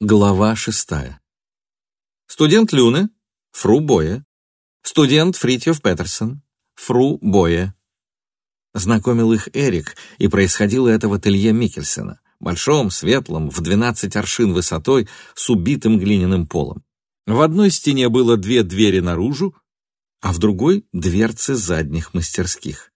Глава шестая. Студент Люне, фру Боя. Студент Фритьев Петерсон, фру Боя. Знакомил их Эрик, и происходило это в ателье Микельсена, большом, светлом, в 12 аршин высотой, с убитым глиняным полом. В одной стене было две двери наружу, а в другой — дверцы задних мастерских.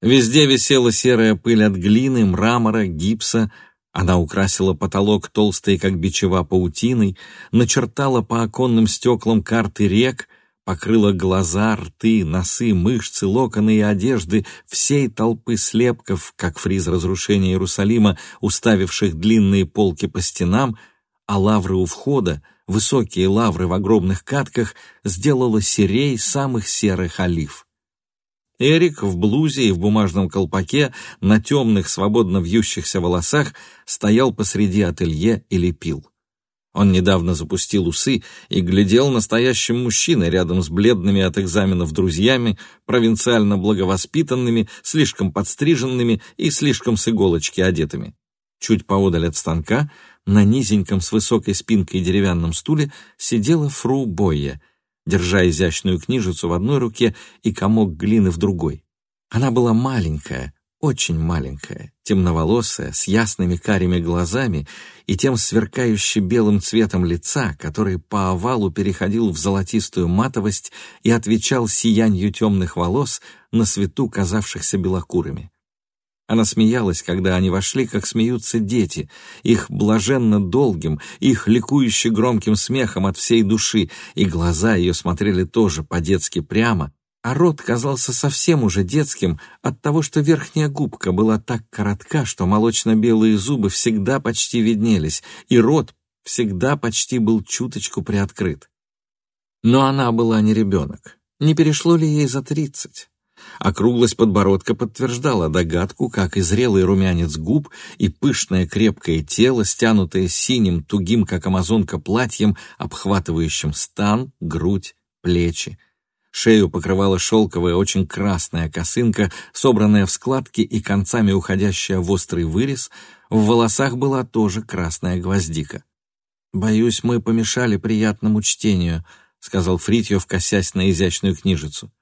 Везде висела серая пыль от глины, мрамора, гипса, она украсила потолок толстой, как бичева, паутиной, начертала по оконным стеклам карты рек, покрыла глаза, рты, носы, мышцы, локоны и одежды всей толпы слепков, как фриз разрушения Иерусалима, уставивших длинные полки по стенам, а лавры у входа, высокие лавры в огромных катках, сделала серей самых серых олив. Эрик в блузе и в бумажном колпаке на темных, свободно вьющихся волосах стоял посреди ателье и лепил. Он недавно запустил усы и глядел настоящим мужчиной рядом с бледными от экзаменов друзьями, провинциально благовоспитанными, слишком подстриженными и слишком с иголочки одетыми. Чуть поодаль от станка, на низеньком с высокой спинкой деревянном стуле, сидела фру Бойя — держа изящную книжицу в одной руке и комок глины в другой. Она была маленькая, очень маленькая, темноволосая, с ясными карими глазами и тем сверкающе белым цветом лица, который по овалу переходил в золотистую матовость и отвечал сиянью темных волос на свету казавшихся белокурыми. Она смеялась, когда они вошли, как смеются дети, их блаженно долгим, их ликующе громким смехом от всей души, и глаза ее смотрели тоже по-детски прямо, а рот казался совсем уже детским от того, что верхняя губка была так коротка, что молочно-белые зубы всегда почти виднелись, и рот всегда почти был чуточку приоткрыт. Но она была не ребенок. Не перешло ли ей за тридцать? Округлость подбородка подтверждала догадку, как и зрелый румянец губ и пышное крепкое тело, стянутое синим, тугим, как амазонка, платьем, обхватывающим стан, грудь, плечи. Шею покрывала шелковая, очень красная косынка, собранная в складки и концами уходящая в острый вырез. В волосах была тоже красная гвоздика. «Боюсь, мы помешали приятному чтению», — сказал Фритьев, косясь на изящную книжицу.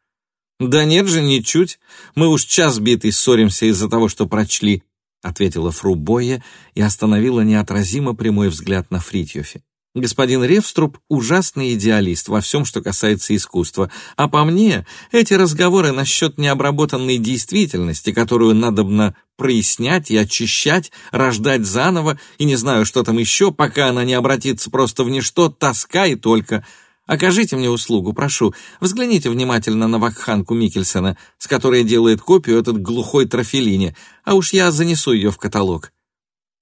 «Да нет же, ничуть. Мы уж час битый ссоримся из-за того, что прочли», ответила фру Бойя и остановила неотразимо прямой взгляд на Фритьёфе. Господин Ревструб — ужасный идеалист во всем, что касается искусства, а по мне эти разговоры насчет необработанной действительности, которую надобно прояснять и очищать, рождать заново и не знаю, что там еще, пока она не обратится просто в ничто, тоска и только — Окажите мне услугу, прошу. Взгляните внимательно на вакханку Микельсона, с которой делает копию этот глухой трофелине, а уж я занесу ее в каталог.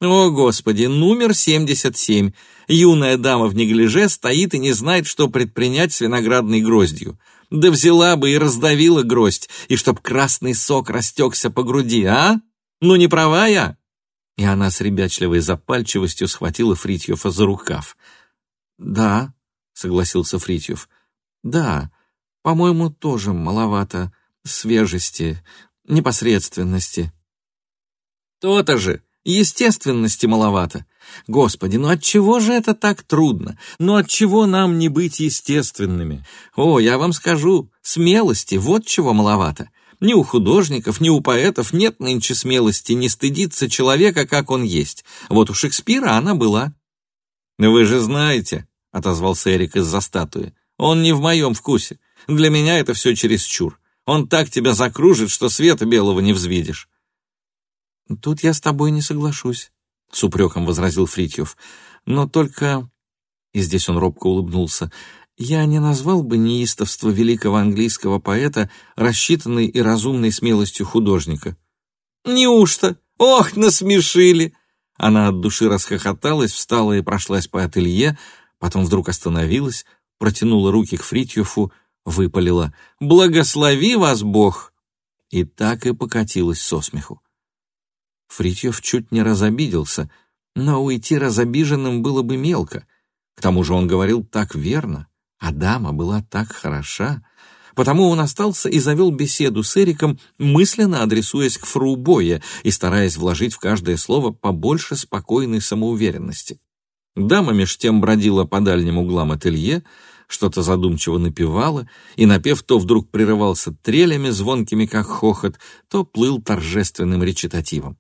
О, Господи, номер 77. Юная дама в неглиже стоит и не знает, что предпринять с виноградной гроздью. Да взяла бы и раздавила гроздь, и чтоб красный сок растекся по груди, а? Ну не права я?» И она с ребячливой запальчивостью схватила Фритьёфа за рукав. «Да», согласился Фритьев. Да, по-моему, тоже маловато свежести, непосредственности. То-то же, естественности маловато. Господи, ну от чего же это так трудно? Ну от чего нам не быть естественными? О, я вам скажу, смелости, вот чего маловато. Ни у художников, ни у поэтов нет нынче смелости не стыдиться человека, как он есть. Вот у Шекспира она была. Вы же знаете, — отозвался Эрик из-за статуи. «Он не в моем вкусе. Для меня это все чересчур. Он так тебя закружит, что света белого не взвидишь». «Тут я с тобой не соглашусь», — с упреком возразил Фритьев. «Но только...» И здесь он робко улыбнулся. «Я не назвал бы неистовство великого английского поэта рассчитанной и разумной смелостью художника». «Неужто? Ох, насмешили!» Она от души расхохоталась, встала и прошлась по ателье, Потом вдруг остановилась, протянула руки к Фритьёфу, выпалила «Благослови вас Бог!» и так и покатилась со смеху. Фритьёв чуть не разобиделся, но уйти разобиженным было бы мелко. К тому же он говорил так верно, а дама была так хороша. Потому он остался и завел беседу с Эриком, мысленно адресуясь к фру Боя и стараясь вложить в каждое слово побольше спокойной самоуверенности. Дама меж тем бродила по дальним углам ателье, что-то задумчиво напевала, и напев то вдруг прерывался трелями, звонкими как хохот, то плыл торжественным речитативом.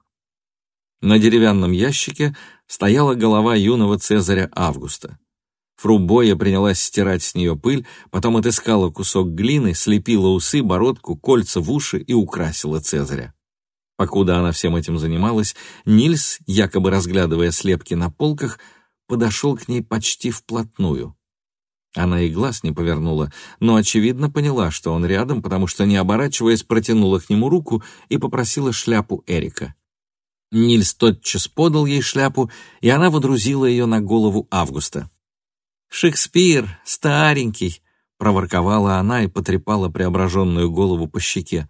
На деревянном ящике стояла голова юного Цезаря Августа. Фру Боя принялась стирать с нее пыль, потом отыскала кусок глины, слепила усы, бородку, кольца в уши и украсила Цезаря. Покуда она всем этим занималась, Нильс, якобы разглядывая слепки на полках, подошел к ней почти вплотную. Она и глаз не повернула, но, очевидно, поняла, что он рядом, потому что, не оборачиваясь, протянула к нему руку и попросила шляпу Эрика. Нильс тотчас подал ей шляпу, и она водрузила ее на голову Августа. «Шекспир, старенький!» — проворковала она и потрепала преображенную голову по щеке.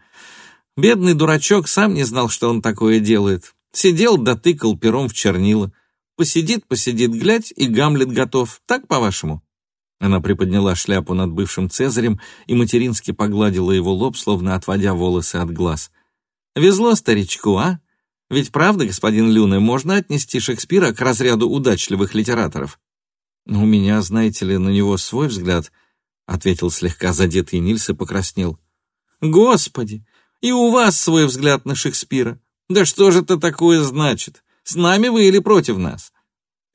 «Бедный дурачок сам не знал, что он такое делает. Сидел, дотыкал пером в чернила. Посидит, посидит, глядь, и Гамлет готов. Так, по-вашему?» Она приподняла шляпу над бывшим Цезарем и матерински погладила его лоб, словно отводя волосы от глаз. «Везло старичку, а? Ведь правда, господин Люне, можно отнести Шекспира к разряду удачливых литераторов?» «У меня, знаете ли, на него свой взгляд», — ответил слегка задетый Нильс и покраснел. «Господи, и у вас свой взгляд на Шекспира. Да что же это такое значит? С нами вы или против нас?»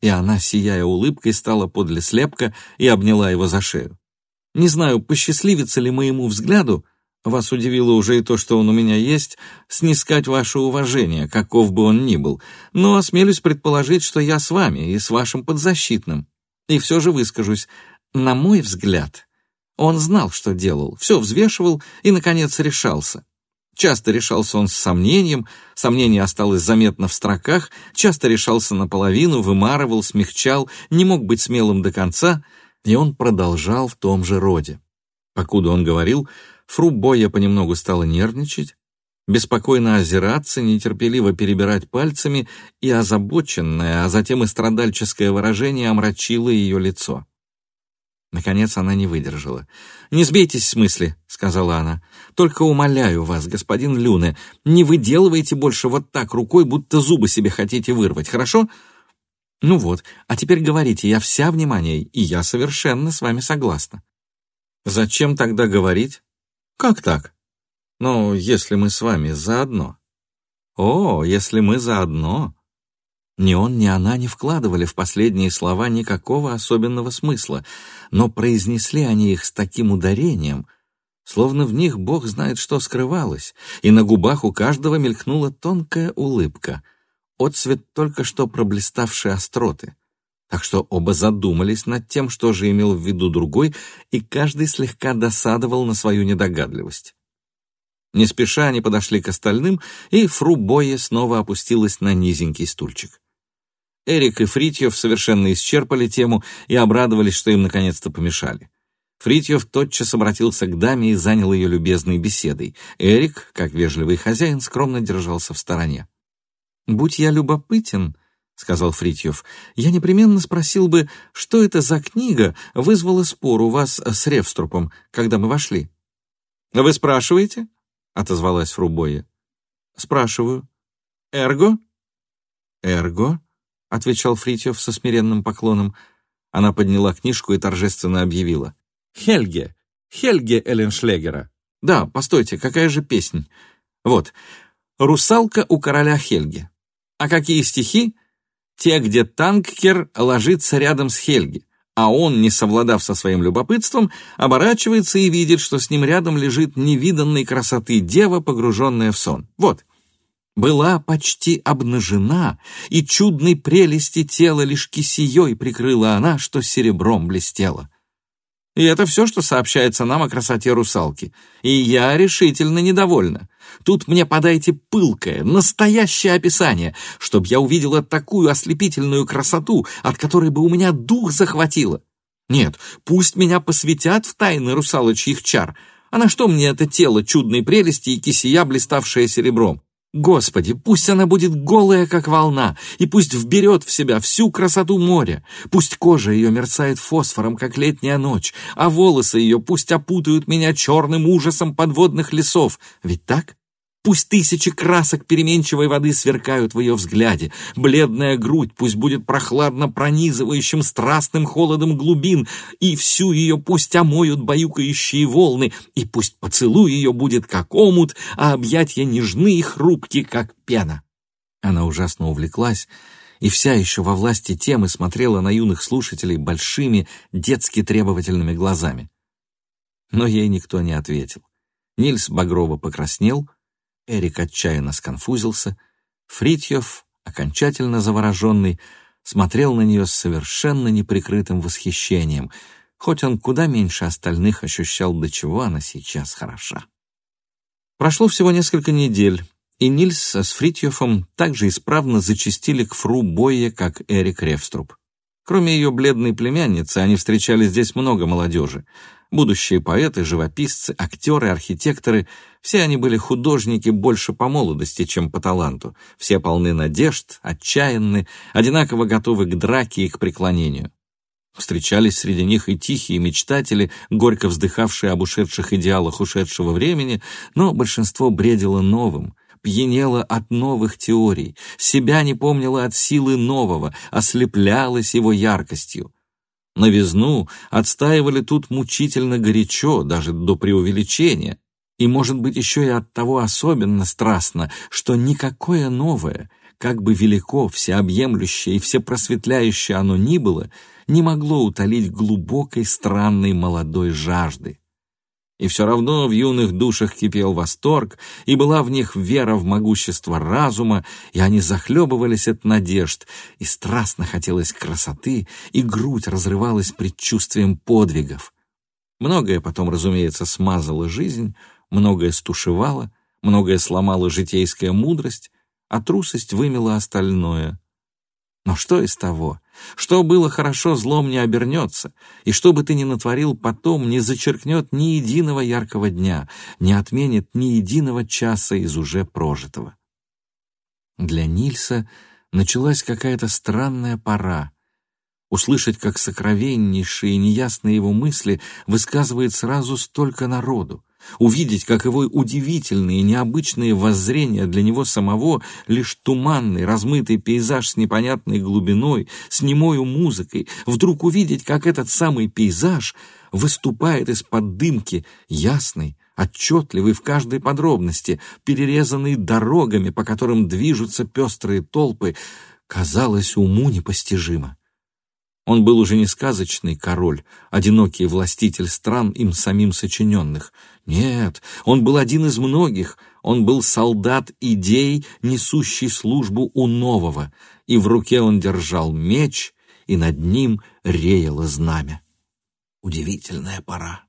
и она, сияя улыбкой, стала подле слепка и обняла его за шею. Не знаю, посчастливится ли моему взгляду, вас удивило уже и то, что он у меня есть, снискать ваше уважение, каков бы он ни был, но осмелюсь предположить, что я с вами и с вашим подзащитным. И все же выскажусь, на мой взгляд, он знал, что делал, все взвешивал и, наконец, решался. Часто решался он с сомнением, сомнение осталось заметно в строках, часто решался наполовину, вымарывал, смягчал, не мог быть смелым до конца, и он продолжал в том же роде. Покуда он говорил, фру Боя понемногу стала нервничать, беспокойно озираться, нетерпеливо перебирать пальцами, и озабоченное, а затем и страдальческое выражение омрачило ее лицо. Наконец она не выдержала. «Не сбейтесь с мысли», — сказала она. «Только умоляю вас, господин Люне, не выделывайте больше вот так рукой, будто зубы себе хотите вырвать, хорошо?» «Ну вот, а теперь говорите, я вся внимание, и я совершенно с вами согласна». «Зачем тогда говорить?» «Как так?» «Ну, если мы с вами заодно». «О, если мы заодно», ни он, ни она не вкладывали в последние слова никакого особенного смысла, но произнесли они их с таким ударением, словно в них Бог знает, что скрывалось, и на губах у каждого мелькнула тонкая улыбка, отцвет только что проблиставшей остроты. Так что оба задумались над тем, что же имел в виду другой, и каждый слегка досадовал на свою недогадливость. Не спеша они подошли к остальным, и фру Бойе снова опустилась на низенький стульчик. Эрик и Фритьев совершенно исчерпали тему и обрадовались, что им наконец-то помешали. Фритьев тотчас обратился к даме и занял ее любезной беседой. Эрик, как вежливый хозяин, скромно держался в стороне. «Будь я любопытен», — сказал Фритьев, — «я непременно спросил бы, что это за книга вызвала спор у вас с Ревструпом, когда мы вошли». «Вы спрашиваете?» — отозвалась Фрубоя. «Спрашиваю. Эрго?» «Эрго?» — отвечал Фритьев со смиренным поклоном. Она подняла книжку и торжественно объявила. «Хельге! Хельге Элленшлегера! Да, постойте, какая же песнь? Вот. «Русалка у короля Хельге». А какие стихи? Те, где Танкер ложится рядом с Хельге, а он, не совладав со своим любопытством, оборачивается и видит, что с ним рядом лежит невиданной красоты дева, погруженная в сон. Вот была почти обнажена, и чудной прелести тела лишь кисеей прикрыла она, что серебром блестела. И это все, что сообщается нам о красоте русалки. И я решительно недовольна. Тут мне подайте пылкое, настоящее описание, чтобы я увидела такую ослепительную красоту, от которой бы у меня дух захватило. Нет, пусть меня посвятят в тайны русалочьих чар. А на что мне это тело чудной прелести и кисия, блиставшее серебром? Господи, пусть она будет голая, как волна, и пусть вберет в себя всю красоту моря, пусть кожа ее мерцает фосфором, как летняя ночь, а волосы ее пусть опутают меня черным ужасом подводных лесов. Ведь так? Пусть тысячи красок переменчивой воды сверкают в ее взгляде. Бледная грудь пусть будет прохладно пронизывающим страстным холодом глубин, и всю ее пусть омоют баюкающие волны, и пусть поцелуй ее будет как омут, а объятья нежны и хрупки, как пена. Она ужасно увлеклась, и вся еще во власти темы смотрела на юных слушателей большими, детски требовательными глазами. Но ей никто не ответил. Нильс Багрово покраснел, Эрик отчаянно сконфузился, Фритьев, окончательно завороженный, смотрел на нее с совершенно неприкрытым восхищением, хоть он куда меньше остальных ощущал, до чего она сейчас хороша. Прошло всего несколько недель, и Нильс с Фритьёфом также исправно зачастили к фру Бойе, как Эрик Ревструб. Кроме ее бледной племянницы, они встречали здесь много молодежи. Будущие поэты, живописцы, актеры, архитекторы — все они были художники больше по молодости, чем по таланту. Все полны надежд, отчаянны, одинаково готовы к драке и к преклонению. Встречались среди них и тихие мечтатели, горько вздыхавшие об ушедших идеалах ушедшего времени, но большинство бредило новым — пьянела от новых теорий, себя не помнила от силы нового, ослеплялась его яркостью. Новизну отстаивали тут мучительно горячо, даже до преувеличения, и, может быть, еще и от того особенно страстно, что никакое новое, как бы велико, всеобъемлющее и всепросветляющее оно ни было, не могло утолить глубокой странной молодой жажды. И все равно в юных душах кипел восторг, и была в них вера в могущество разума, и они захлебывались от надежд, и страстно хотелось красоты, и грудь разрывалась предчувствием подвигов. Многое потом, разумеется, смазала жизнь, многое стушевало, многое сломала житейская мудрость, а трусость вымела остальное. Но что из того? Что было хорошо, злом не обернется, и что бы ты ни натворил потом, не зачеркнет ни единого яркого дня, не отменит ни единого часа из уже прожитого. Для Нильса началась какая-то странная пора. Услышать, как сокровеннейшие и неясные его мысли высказывает сразу столько народу увидеть, как его удивительные, необычные воззрения для него самого лишь туманный, размытый пейзаж с непонятной глубиной, с немою музыкой, вдруг увидеть, как этот самый пейзаж выступает из-под дымки, ясный, отчетливый в каждой подробности, перерезанный дорогами, по которым движутся пестрые толпы, казалось уму непостижимо. Он был уже не сказочный король, одинокий властитель стран, им самим сочиненных. Нет, он был один из многих, он был солдат идей, несущий службу у нового, и в руке он держал меч, и над ним реяло знамя. Удивительная пора.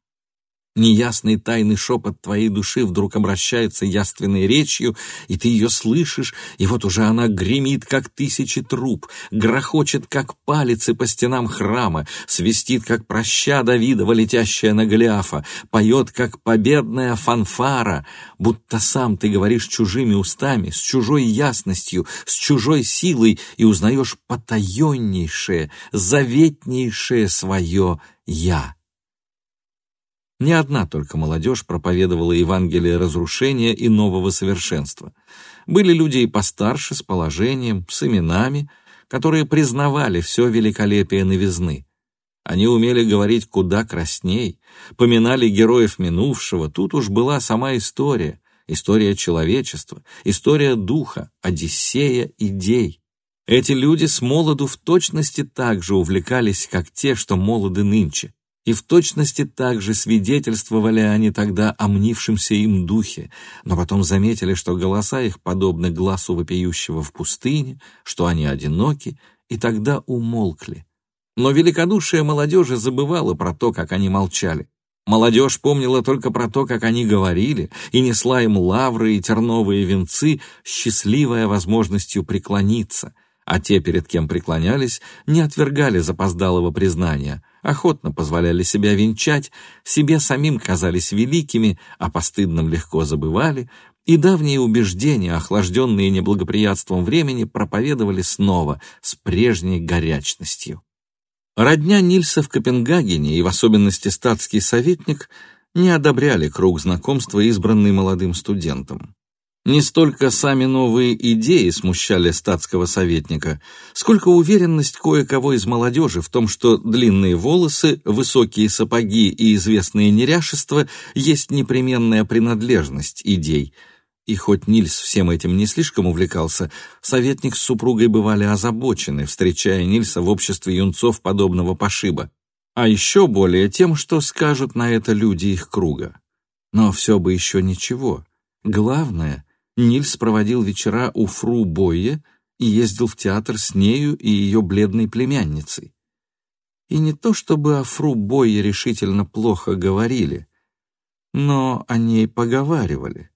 Неясный тайный шепот твоей души вдруг обращается яственной речью, и ты ее слышишь, и вот уже она гремит, как тысячи труб, грохочет, как палицы по стенам храма, свистит, как проща Давидова, летящая на Голиафа, поет, как победная фанфара, будто сам ты говоришь чужими устами, с чужой ясностью, с чужой силой, и узнаешь потаеннейшее, заветнейшее свое «Я». Не одна только молодежь проповедовала Евангелие разрушения и нового совершенства. Были люди и постарше, с положением, с именами, которые признавали все великолепие новизны. Они умели говорить куда красней, поминали героев минувшего, тут уж была сама история, история человечества, история духа, Одиссея идей. Эти люди с молоду в точности так же увлекались, как те, что молоды нынче, и в точности так же свидетельствовали они тогда о мнившемся им духе, но потом заметили, что голоса их подобны глазу вопиющего в пустыне, что они одиноки, и тогда умолкли. Но великодушие молодежи забывало про то, как они молчали. Молодежь помнила только про то, как они говорили, и несла им лавры и терновые венцы, счастливая возможностью преклониться, а те, перед кем преклонялись, не отвергали запоздалого признания — охотно позволяли себя венчать, себе самим казались великими, а постыдным легко забывали, и давние убеждения, охлажденные неблагоприятством времени, проповедовали снова с прежней горячностью. Родня Нильса в Копенгагене и в особенности статский советник не одобряли круг знакомства, избранный молодым студентом. Не столько сами новые идеи смущали статского советника, сколько уверенность кое-кого из молодежи в том, что длинные волосы, высокие сапоги и известные неряшества есть непременная принадлежность идей. И хоть Нильс всем этим не слишком увлекался, советник с супругой бывали озабочены, встречая Нильса в обществе юнцов подобного пошиба. А еще более тем, что скажут на это люди их круга. Но все бы еще ничего. Главное — Нильс проводил вечера у фру Бойе и ездил в театр с нею и ее бледной племянницей. И не то чтобы о фру Бойе решительно плохо говорили, но о ней поговаривали.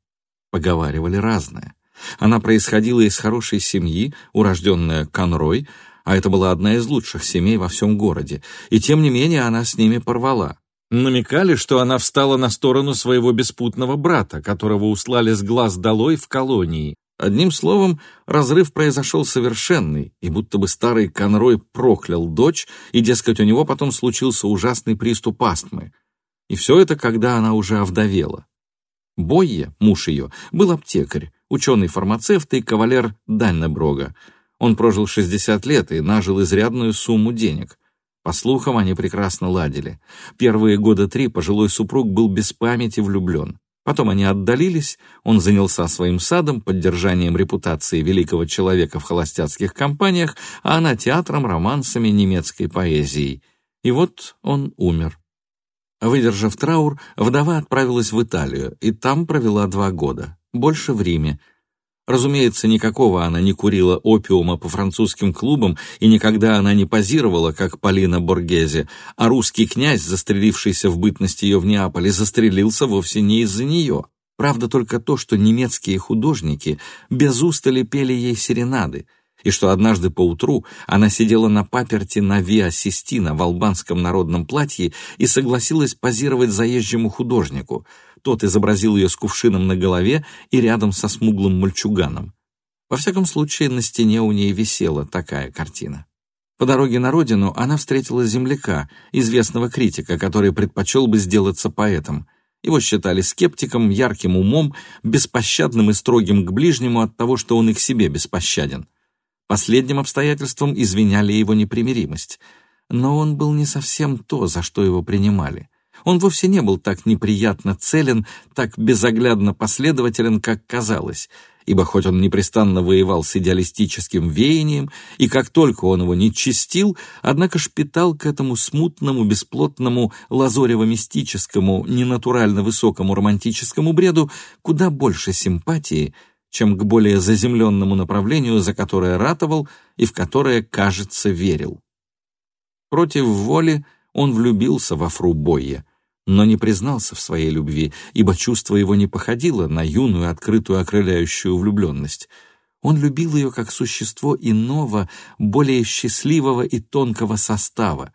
Поговаривали разное. Она происходила из хорошей семьи, урожденная Конрой, а это была одна из лучших семей во всем городе, и тем не менее она с ними порвала намекали, что она встала на сторону своего беспутного брата, которого услали с глаз долой в колонии. Одним словом, разрыв произошел совершенный, и будто бы старый Конрой проклял дочь, и, дескать, у него потом случился ужасный приступ астмы. И все это, когда она уже овдовела. Бойе, муж ее, был аптекарь, ученый-фармацевт и кавалер Даннеброга. Он прожил 60 лет и нажил изрядную сумму денег. По слухам, они прекрасно ладили. Первые года три пожилой супруг был без памяти влюблен. Потом они отдалились, он занялся своим садом, поддержанием репутации великого человека в холостяцких компаниях, а она театром, романсами, немецкой поэзией. И вот он умер. Выдержав траур, вдова отправилась в Италию, и там провела два года, больше в Риме, Разумеется, никакого она не курила опиума по французским клубам, и никогда она не позировала, как Полина Боргезе, а русский князь, застрелившийся в бытность ее в Неаполе, застрелился вовсе не из-за нее. Правда только то, что немецкие художники без устали пели ей серенады, и что однажды поутру она сидела на паперти на Виа Систина в албанском народном платье и согласилась позировать заезжему художнику — тот изобразил ее с кувшином на голове и рядом со смуглым мальчуганом. Во всяком случае, на стене у ней висела такая картина. По дороге на родину она встретила земляка, известного критика, который предпочел бы сделаться поэтом. Его считали скептиком, ярким умом, беспощадным и строгим к ближнему от того, что он и к себе беспощаден. Последним обстоятельством извиняли его непримиримость. Но он был не совсем то, за что его принимали. Он вовсе не был так неприятно целен, так безоглядно последователен, как казалось, ибо хоть он непрестанно воевал с идеалистическим веянием, и как только он его не чистил, однако шпитал к этому смутному, бесплотному, лазорево-мистическому, ненатурально высокому романтическому бреду куда больше симпатии, чем к более заземленному направлению, за которое ратовал и в которое, кажется, верил. Против воли он влюбился во Фру Бойе, но не признался в своей любви, ибо чувство его не походило на юную, открытую, окрыляющую влюбленность. Он любил ее как существо иного, более счастливого и тонкого состава,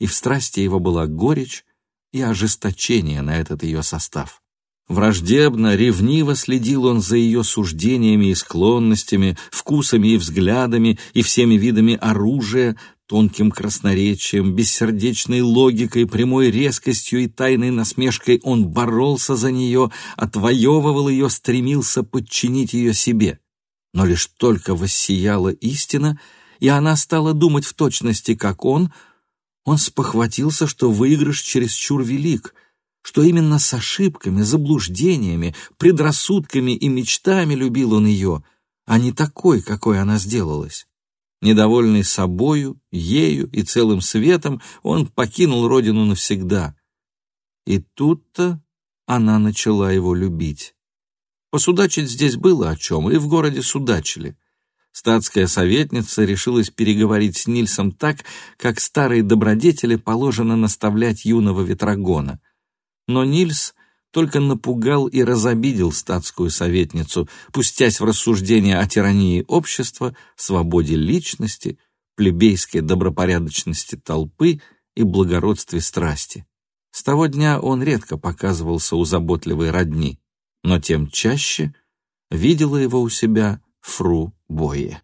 и в страсти его была горечь и ожесточение на этот ее состав. Враждебно, ревниво следил он за ее суждениями и склонностями, вкусами и взглядами и всеми видами оружия, Тонким красноречием, бессердечной логикой, прямой резкостью и тайной насмешкой он боролся за нее, отвоевывал ее, стремился подчинить ее себе. Но лишь только воссияла истина, и она стала думать в точности, как он, он спохватился, что выигрыш чересчур велик, что именно с ошибками, заблуждениями, предрассудками и мечтами любил он ее, а не такой, какой она сделалась. Недовольный собою, ею и целым светом, он покинул родину навсегда. И тут-то она начала его любить. Посудачить здесь было о чем, и в городе судачили. Статская советница решилась переговорить с Нильсом так, как старые добродетели положено наставлять юного ветрогона. Но Нильс только напугал и разобидел статскую советницу, пустясь в рассуждения о тирании общества, свободе личности, плебейской добропорядочности толпы и благородстве страсти. С того дня он редко показывался у заботливой родни, но тем чаще видела его у себя фру Бое.